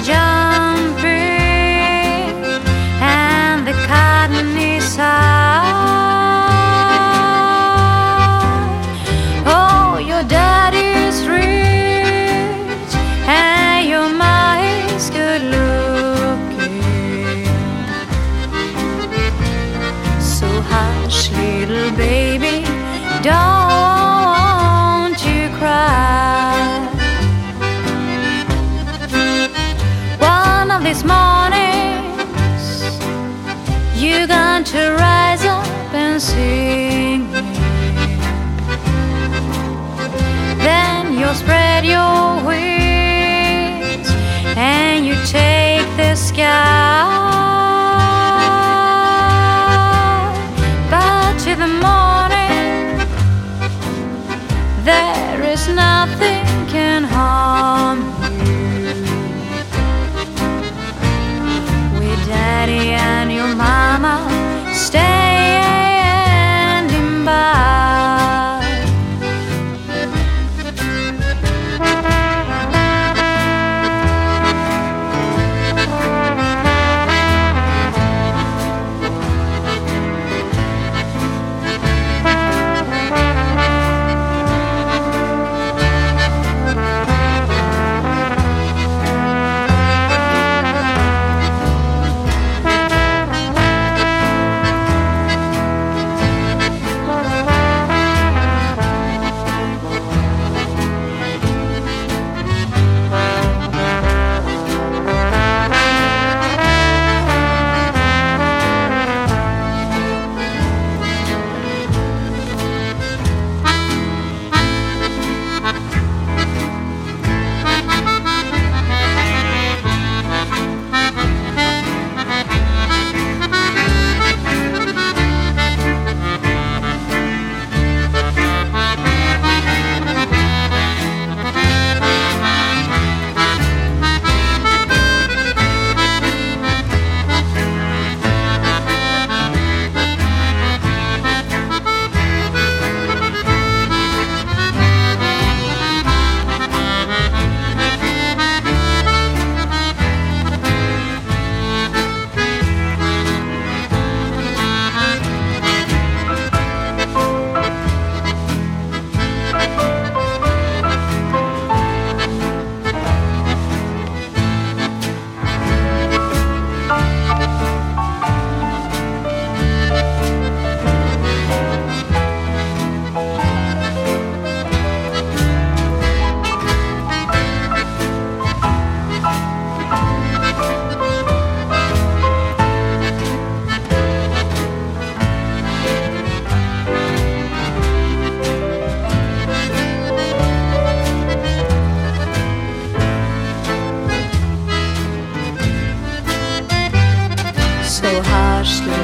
allá. And sing. me. Then you'll spread your wings and you take the sky. But to the morning, there is nothing can harm you. кашля.